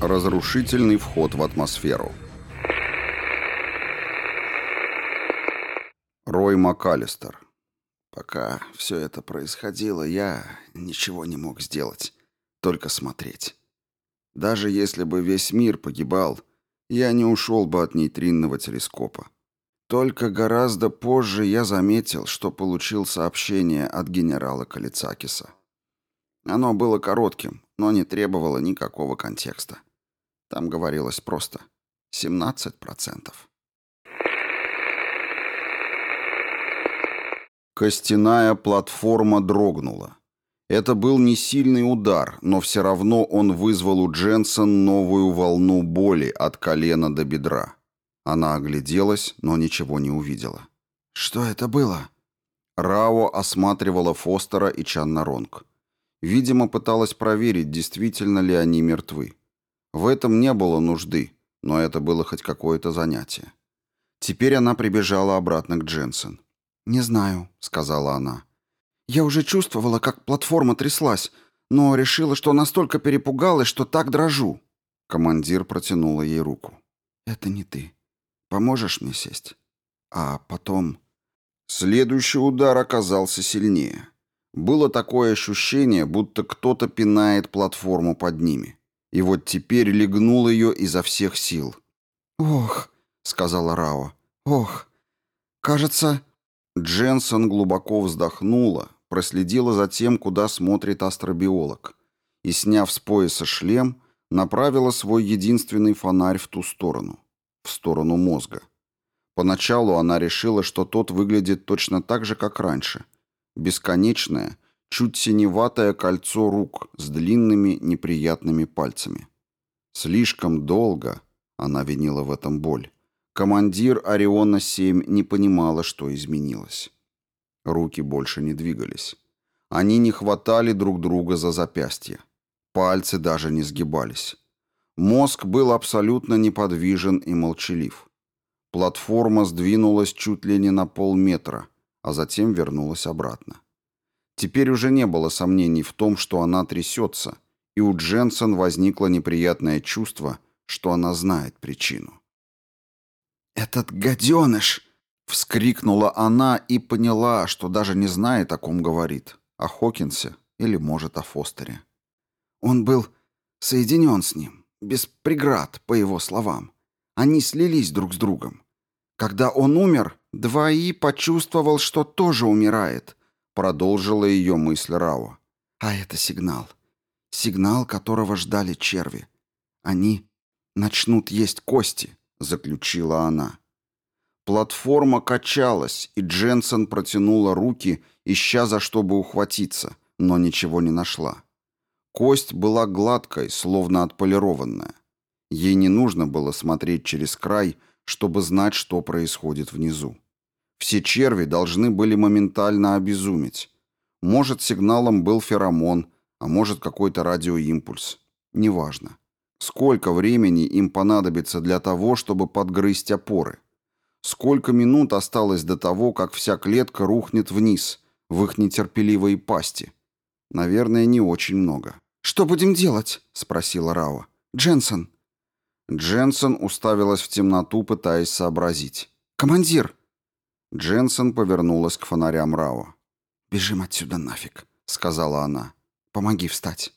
Разрушительный вход в атмосферу. Рой МакАлистер. Пока все это происходило, я ничего не мог сделать, только смотреть. Даже если бы весь мир погибал, я не ушел бы от нейтринного телескопа. Только гораздо позже я заметил, что получил сообщение от генерала Калицакиса. Оно было коротким, но не требовало никакого контекста. Там говорилось просто 17%. Костяная платформа дрогнула. Это был не сильный удар, но все равно он вызвал у Дженсен новую волну боли от колена до бедра. Она огляделась, но ничего не увидела. «Что это было?» Рао осматривала Фостера и Чанна Ронг. Видимо, пыталась проверить, действительно ли они мертвы. В этом не было нужды, но это было хоть какое-то занятие. Теперь она прибежала обратно к Дженсен. «Не знаю», — сказала она. «Я уже чувствовала, как платформа тряслась, но решила, что настолько перепугалась, что так дрожу». Командир протянула ей руку. «Это не ты. Поможешь мне сесть?» А потом... Следующий удар оказался сильнее. Было такое ощущение, будто кто-то пинает платформу под ними. И вот теперь легнул ее изо всех сил. «Ох», — сказала Рао, — «ох, кажется...» Дженсон глубоко вздохнула, проследила за тем, куда смотрит астробиолог, и, сняв с пояса шлем, направила свой единственный фонарь в ту сторону, в сторону мозга. Поначалу она решила, что тот выглядит точно так же, как раньше. Бесконечное, чуть синеватое кольцо рук с длинными неприятными пальцами. Слишком долго, она винила в этом боль, командир Ориона-7 не понимала, что изменилось. Руки больше не двигались. Они не хватали друг друга за запястья. Пальцы даже не сгибались. Мозг был абсолютно неподвижен и молчалив. Платформа сдвинулась чуть ли не на полметра, а затем вернулась обратно. Теперь уже не было сомнений в том, что она трясется, и у Дженсен возникло неприятное чувство, что она знает причину. «Этот гаденыш!» — вскрикнула она и поняла, что даже не знает, о ком говорит, о Хокинсе или, может, о Фостере. Он был соединен с ним, без преград, по его словам. Они слились друг с другом. Когда он умер, Двои почувствовал, что тоже умирает, продолжила ее мысль Рао. А это сигнал. Сигнал, которого ждали черви. Они начнут есть кости, заключила она. Платформа качалась, и Дженсен протянула руки, ища за что бы ухватиться, но ничего не нашла. Кость была гладкой, словно отполированная. Ей не нужно было смотреть через край, чтобы знать, что происходит внизу. Все черви должны были моментально обезуметь. Может, сигналом был феромон, а может, какой-то радиоимпульс. Неважно. Сколько времени им понадобится для того, чтобы подгрызть опоры? Сколько минут осталось до того, как вся клетка рухнет вниз, в их нетерпеливые пасти? Наверное, не очень много. «Что будем делать?» — спросила Рао. «Дженсен». Дженсен уставилась в темноту, пытаясь сообразить. «Командир!» Дженсен повернулась к фонарям Рао. «Бежим отсюда нафиг», — сказала она. «Помоги встать».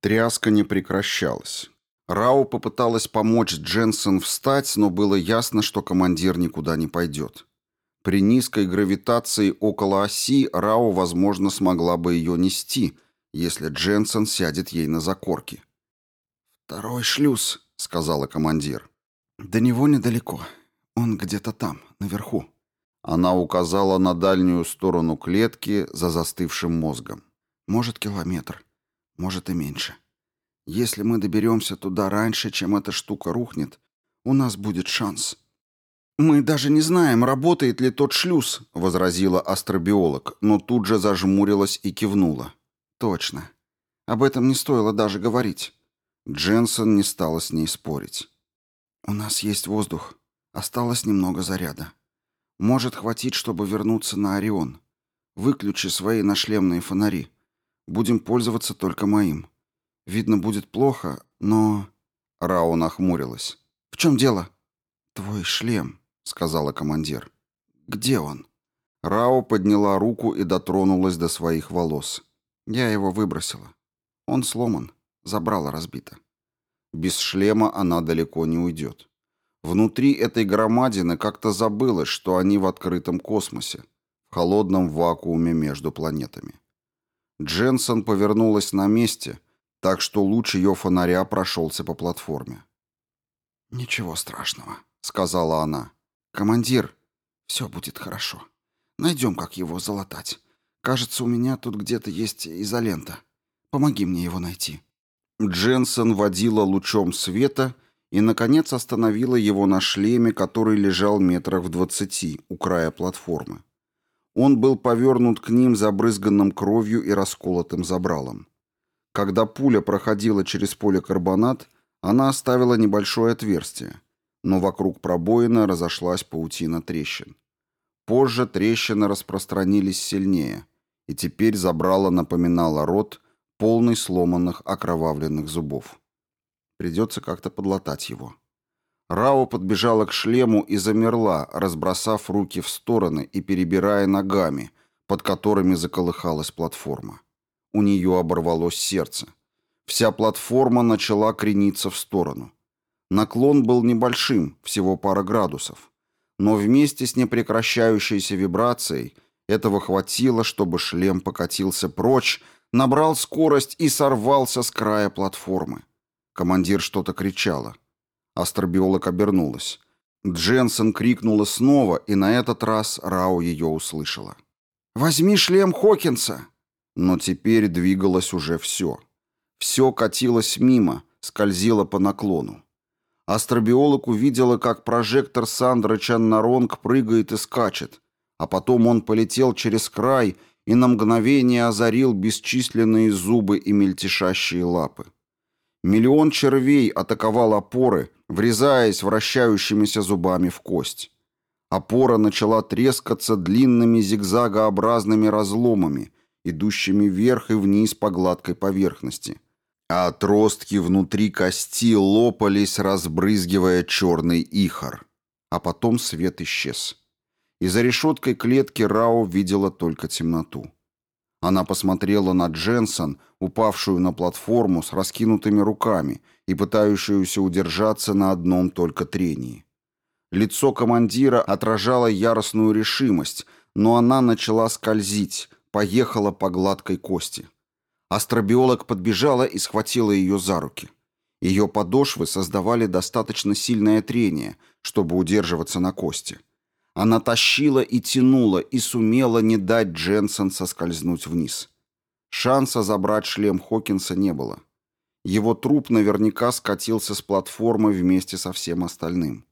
Тряска не прекращалась. Рао попыталась помочь Дженсен встать, но было ясно, что командир никуда не пойдет. При низкой гравитации около оси Рао, возможно, смогла бы ее нести, если Дженсен сядет ей на закорки. «Второй шлюз», — сказала командир. «До него недалеко. Он где-то там, наверху». Она указала на дальнюю сторону клетки за застывшим мозгом. «Может, километр. Может и меньше. Если мы доберемся туда раньше, чем эта штука рухнет, у нас будет шанс». «Мы даже не знаем, работает ли тот шлюз», — возразила астробиолог, но тут же зажмурилась и кивнула. «Точно. Об этом не стоило даже говорить». Дженсен не стала с ней спорить. «У нас есть воздух. Осталось немного заряда. Может хватить, чтобы вернуться на Орион. Выключи свои нашлемные фонари. Будем пользоваться только моим. Видно, будет плохо, но...» Рао нахмурилась. «В чем дело?» «Твой шлем», — сказала командир. «Где он?» Рао подняла руку и дотронулась до своих волос. «Я его выбросила. Он сломан. Забрала разбито». Без шлема она далеко не уйдет. Внутри этой громадины как-то забылось, что они в открытом космосе, в холодном вакууме между планетами. Дженсон повернулась на месте, так что луч ее фонаря прошелся по платформе. «Ничего страшного», — сказала она. «Командир, все будет хорошо. Найдем, как его залатать. Кажется, у меня тут где-то есть изолента. Помоги мне его найти». Дженсон водила лучом света и, наконец, остановила его на шлеме, который лежал метрах в двадцати у края платформы. Он был повернут к ним забрызганным кровью и расколотым забралом. Когда пуля проходила через поле карбонат, она оставила небольшое отверстие, но вокруг пробоина разошлась паутина трещин. Позже трещины распространились сильнее, и теперь забрало напоминало рот, полный сломанных окровавленных зубов. Придется как-то подлатать его. Рао подбежала к шлему и замерла, разбросав руки в стороны и перебирая ногами, под которыми заколыхалась платформа. У нее оборвалось сердце. Вся платформа начала крениться в сторону. Наклон был небольшим, всего пара градусов. Но вместе с непрекращающейся вибрацией этого хватило, чтобы шлем покатился прочь, набрал скорость и сорвался с края платформы. Командир что-то кричала. Астробиолог обернулась. Дженсен крикнула снова, и на этот раз Рау ее услышала. «Возьми шлем Хокинса!» Но теперь двигалось уже все. Все катилось мимо, скользило по наклону. Астробиолог увидела, как прожектор Сандры Чаннаронг прыгает и скачет, а потом он полетел через край и на мгновение озарил бесчисленные зубы и мельтешащие лапы. Миллион червей атаковал опоры, врезаясь вращающимися зубами в кость. Опора начала трескаться длинными зигзагообразными разломами, идущими вверх и вниз по гладкой поверхности. А отростки внутри кости лопались, разбрызгивая черный ихор. А потом свет исчез. И за решеткой клетки Рао видела только темноту. Она посмотрела на Дженсон, упавшую на платформу с раскинутыми руками и пытающуюся удержаться на одном только трении. Лицо командира отражало яростную решимость, но она начала скользить, поехала по гладкой кости. Астробиолог подбежала и схватила ее за руки. Ее подошвы создавали достаточно сильное трение, чтобы удерживаться на кости. Она тащила и тянула, и сумела не дать Дженсен соскользнуть вниз. Шанса забрать шлем Хокинса не было. Его труп наверняка скатился с платформы вместе со всем остальным.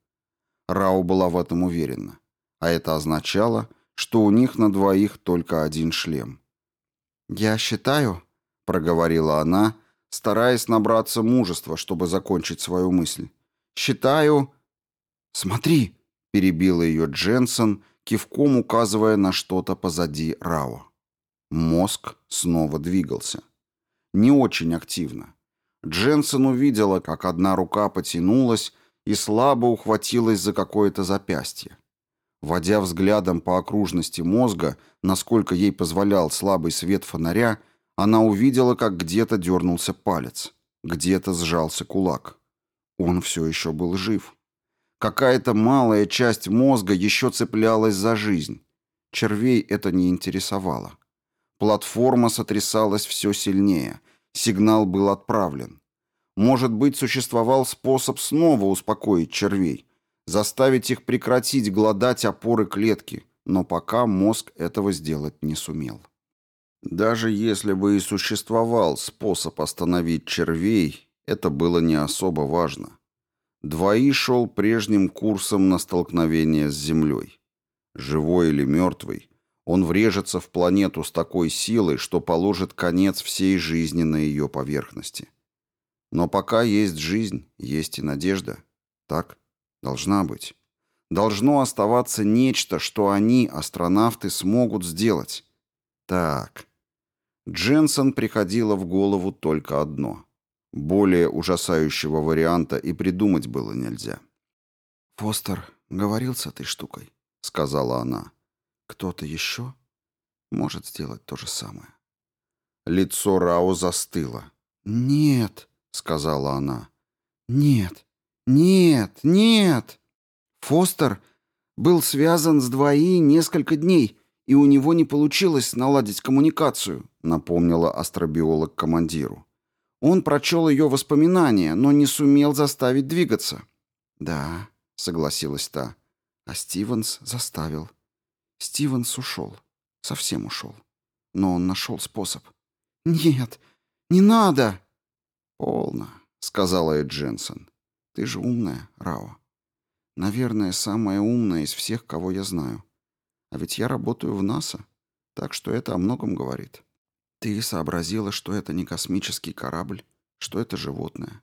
Рау была в этом уверена. А это означало, что у них на двоих только один шлем. «Я считаю», — проговорила она, стараясь набраться мужества, чтобы закончить свою мысль. «Считаю...» «Смотри!» Перебила ее Дженсен, кивком указывая на что-то позади Рао. Мозг снова двигался. Не очень активно. Дженсен увидела, как одна рука потянулась и слабо ухватилась за какое-то запястье. Водя взглядом по окружности мозга, насколько ей позволял слабый свет фонаря, она увидела, как где-то дернулся палец, где-то сжался кулак. Он все еще был жив. Какая-то малая часть мозга еще цеплялась за жизнь. Червей это не интересовало. Платформа сотрясалась все сильнее. Сигнал был отправлен. Может быть, существовал способ снова успокоить червей, заставить их прекратить глодать опоры клетки, но пока мозг этого сделать не сумел. Даже если бы и существовал способ остановить червей, это было не особо важно. Двои шел прежним курсом на столкновение с Землей. Живой или мертвый, он врежется в планету с такой силой, что положит конец всей жизни на ее поверхности. Но пока есть жизнь, есть и надежда. Так должна быть. Должно оставаться нечто, что они, астронавты, смогут сделать. Так. Дженсон приходило в голову только одно. Более ужасающего варианта и придумать было нельзя. «Фостер говорил с этой штукой», — сказала она. «Кто-то еще может сделать то же самое». Лицо Рао застыло. «Нет», — сказала она. «Нет, нет, нет. Фостер был связан с двои несколько дней, и у него не получилось наладить коммуникацию», — напомнила астробиолог командиру. «Он прочел ее воспоминания, но не сумел заставить двигаться». «Да», — согласилась та, — «а Стивенс заставил. Стивенс ушел, совсем ушел, но он нашел способ». «Нет, не надо!» «Полно», — сказала Эд. «Ты же умная, Рао. Наверное, самая умная из всех, кого я знаю. А ведь я работаю в НАСА, так что это о многом говорит. Ты сообразила, что это не космический корабль, что это животное.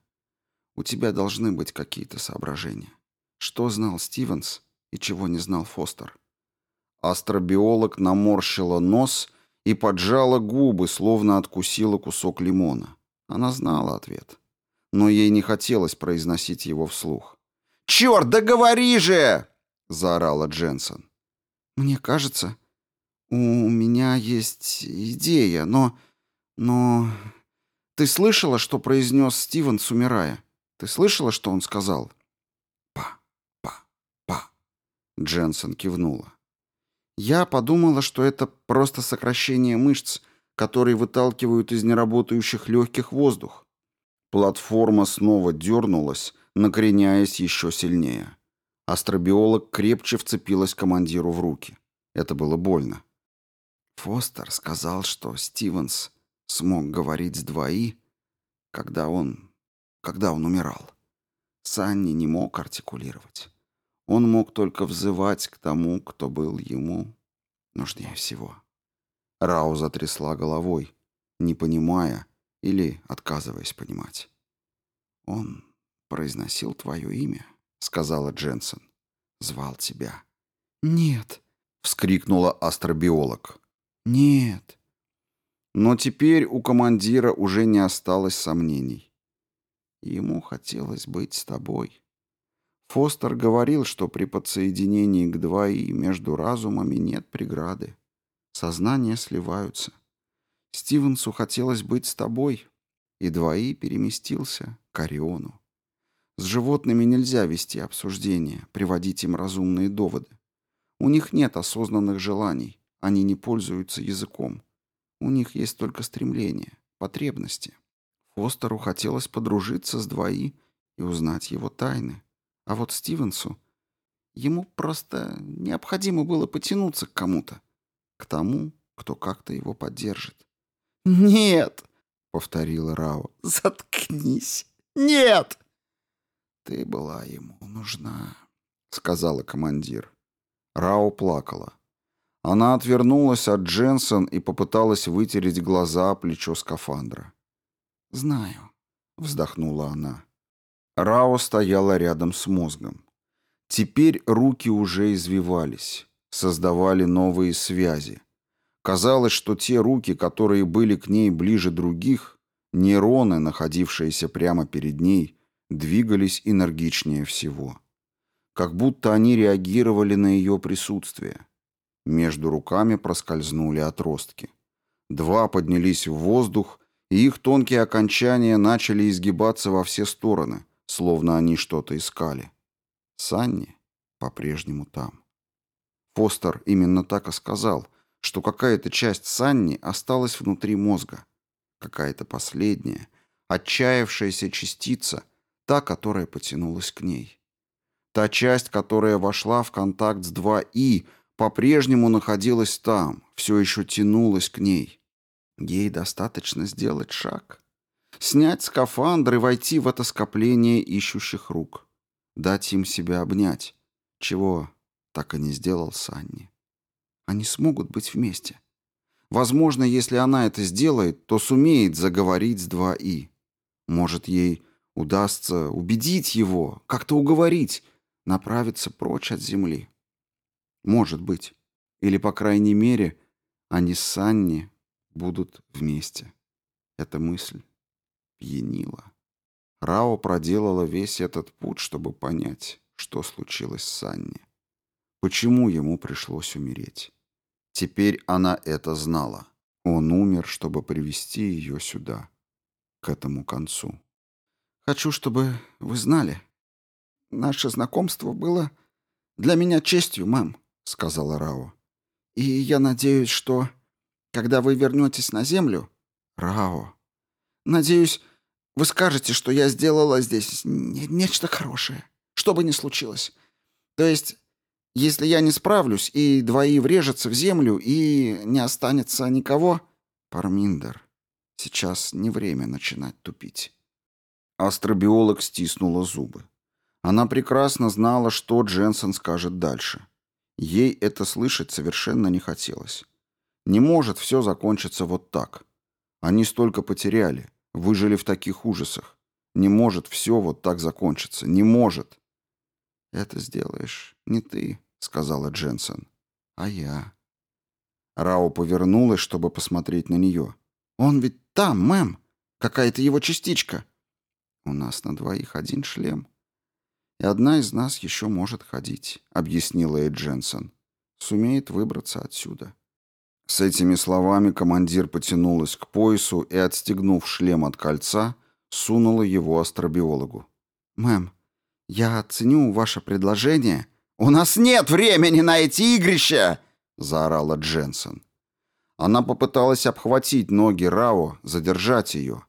У тебя должны быть какие-то соображения. Что знал Стивенс и чего не знал Фостер?» Астробиолог наморщила нос и поджала губы, словно откусила кусок лимона. Она знала ответ. Но ей не хотелось произносить его вслух. «Черт, да говори же!» — заорала Дженсен. «Мне кажется, у меня есть идея, но... но... Ты слышала, что произнес Стивенс, умирая? Ты слышала, что он сказал?» «Па, па, па». Дженсен кивнула. «Я подумала, что это просто сокращение мышц, которые выталкивают из неработающих легких воздух. Платформа снова дернулась, накреняясь еще сильнее. Астробиолог крепче вцепилась командиру в руки. Это было больно. Фостер сказал, что Стивенс смог говорить с двои, когда он... когда он умирал. Санни не мог артикулировать. Он мог только взывать к тому, кто был ему нужнее всего. Рау затрясла головой, не понимая или отказываясь понимать. «Он произносил твое имя», — сказала Дженсен. «Звал тебя». «Нет», — вскрикнула астробиолог. «Нет». Но теперь у командира уже не осталось сомнений. Ему хотелось быть с тобой. Фостер говорил, что при подсоединении к двои между разумами нет преграды. Сознания сливаются. Стивенсу хотелось быть с тобой, и двои переместился к Ориону. С животными нельзя вести обсуждения, приводить им разумные доводы. У них нет осознанных желаний, они не пользуются языком. У них есть только стремления, потребности. Фостеру хотелось подружиться с двои и узнать его тайны. А вот Стивенсу... Ему просто необходимо было потянуться к кому-то к тому, кто как-то его поддержит. «Нет!» — повторила Рао. «Заткнись! Нет!» «Ты была ему нужна», — сказала командир. Рао плакала. Она отвернулась от Дженсен и попыталась вытереть глаза плечо скафандра. «Знаю», — вздохнула она. Рао стояла рядом с мозгом. Теперь руки уже извивались создавали новые связи. Казалось, что те руки, которые были к ней ближе других, нейроны, находившиеся прямо перед ней, двигались энергичнее всего. Как будто они реагировали на ее присутствие. Между руками проскользнули отростки. Два поднялись в воздух, и их тонкие окончания начали изгибаться во все стороны, словно они что-то искали. Санни по-прежнему там. Фостер именно так и сказал, что какая-то часть Санни осталась внутри мозга. Какая-то последняя, отчаявшаяся частица, та, которая потянулась к ней. Та часть, которая вошла в контакт с 2И, по-прежнему находилась там, все еще тянулась к ней. Ей достаточно сделать шаг. Снять скафандр и войти в это скопление ищущих рук. Дать им себя обнять. Чего так и не сделал Санни. Они смогут быть вместе. Возможно, если она это сделает, то сумеет заговорить с 2И. Может, ей удастся убедить его, как-то уговорить, направиться прочь от земли. Может быть. Или, по крайней мере, Они с Санни будут вместе. Эта мысль пьянила. Рао проделала весь этот путь, чтобы понять, что случилось с Санни. Почему ему пришлось умереть? Теперь она это знала. Он умер, чтобы привести ее сюда, к этому концу. «Хочу, чтобы вы знали. Наше знакомство было для меня честью, мам», — сказала Рао. «И я надеюсь, что, когда вы вернетесь на землю...» «Рао...» «Надеюсь, вы скажете, что я сделала здесь нечто хорошее, что бы ни случилось. То есть если я не справлюсь, и двои врежутся в землю, и не останется никого... Парминдер, сейчас не время начинать тупить. Астробиолог стиснула зубы. Она прекрасно знала, что Дженсен скажет дальше. Ей это слышать совершенно не хотелось. Не может все закончиться вот так. Они столько потеряли, выжили в таких ужасах. Не может все вот так закончиться. Не может. Это сделаешь не ты, сказала Дженсен, а я. Рао повернулась, чтобы посмотреть на нее. Он ведь там, мэм. Какая-то его частичка. У нас на двоих один шлем. И одна из нас еще может ходить, объяснила ей Дженсен. Сумеет выбраться отсюда. С этими словами командир потянулась к поясу и, отстегнув шлем от кольца, сунула его астробиологу. «Мэм, я ценю ваше предложение, «У нас нет времени на эти игрища!» — заорала Дженсен. Она попыталась обхватить ноги Рао, задержать ее.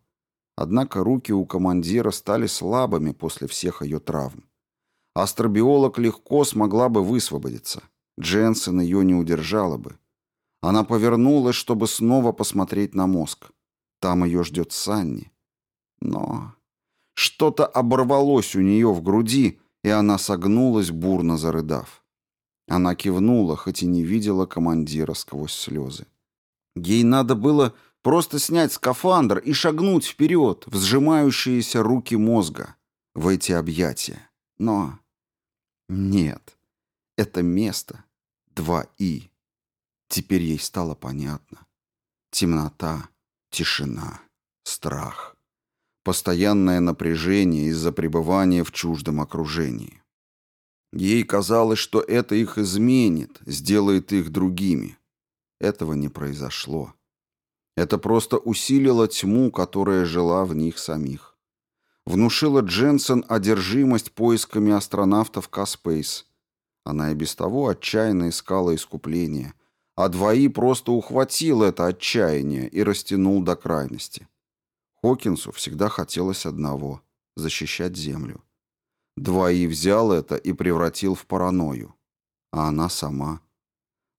Однако руки у командира стали слабыми после всех ее травм. Астробиолог легко смогла бы высвободиться. Дженсен ее не удержала бы. Она повернулась, чтобы снова посмотреть на мозг. Там ее ждет Санни. Но что-то оборвалось у нее в груди, и она согнулась, бурно зарыдав. Она кивнула, хоть и не видела командира сквозь слезы. Ей надо было просто снять скафандр и шагнуть вперед, в сжимающиеся руки мозга, в эти объятия. Но нет, это место, два «и». Теперь ей стало понятно. Темнота, тишина, страх. Постоянное напряжение из-за пребывания в чуждом окружении. Ей казалось, что это их изменит, сделает их другими. Этого не произошло. Это просто усилило тьму, которая жила в них самих. Внушила Дженсен одержимость поисками астронавтов Каспейс. Она и без того отчаянно искала искупления, а двои просто ухватил это отчаяние и растянул до крайности. Хокинсу всегда хотелось одного — защищать Землю. Двои взял это и превратил в паранойю. А она сама.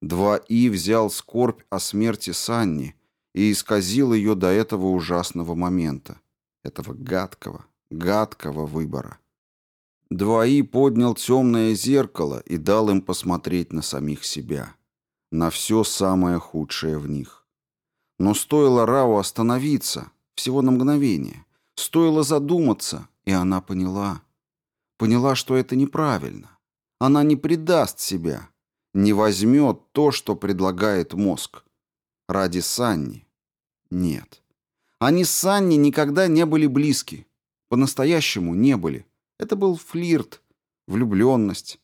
Два-И взял скорбь о смерти Санни и исказил ее до этого ужасного момента, этого гадкого, гадкого выбора. Двои поднял темное зеркало и дал им посмотреть на самих себя, на все самое худшее в них. Но стоило Рау остановиться, всего на мгновение. Стоило задуматься, и она поняла. Поняла, что это неправильно. Она не предаст себя, не возьмет то, что предлагает мозг. Ради Санни. Нет. Они с Санни никогда не были близки. По-настоящему не были. Это был флирт, влюбленность.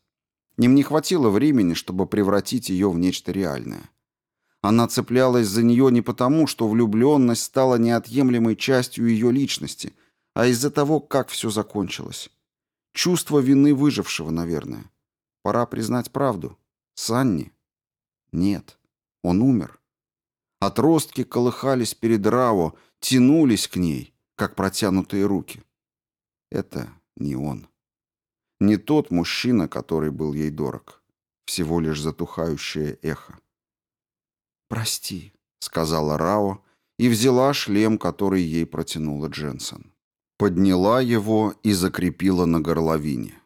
Им не хватило времени, чтобы превратить ее в нечто реальное. Она цеплялась за нее не потому, что влюбленность стала неотъемлемой частью ее личности, а из-за того, как все закончилось. Чувство вины выжившего, наверное. Пора признать правду. Санни? Нет. Он умер. Отростки колыхались перед Рао, тянулись к ней, как протянутые руки. Это не он. Не тот мужчина, который был ей дорог. Всего лишь затухающее эхо. «Прости», — сказала Рао и взяла шлем, который ей протянула Дженсен. Подняла его и закрепила на горловине.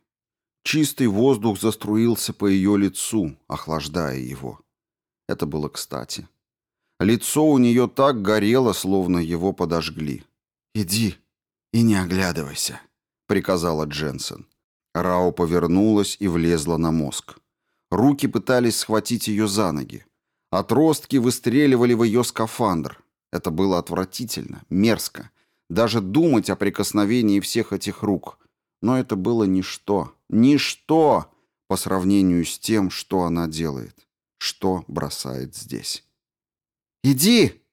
Чистый воздух заструился по ее лицу, охлаждая его. Это было кстати. Лицо у нее так горело, словно его подожгли. «Иди и не оглядывайся», — приказала Дженсен. Рао повернулась и влезла на мозг. Руки пытались схватить ее за ноги. Отростки выстреливали в ее скафандр. Это было отвратительно, мерзко. Даже думать о прикосновении всех этих рук. Но это было ничто, ничто по сравнению с тем, что она делает, что бросает здесь. «Иди!»